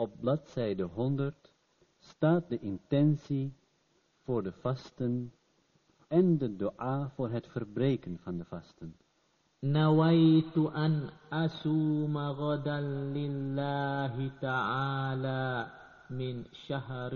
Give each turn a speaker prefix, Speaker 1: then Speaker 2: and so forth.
Speaker 1: Op bladzijde 100 staat de intentie voor de vasten en de dua voor het verbreken van de vasten.
Speaker 2: نويت an أصوم غدا لله تعالى من شهر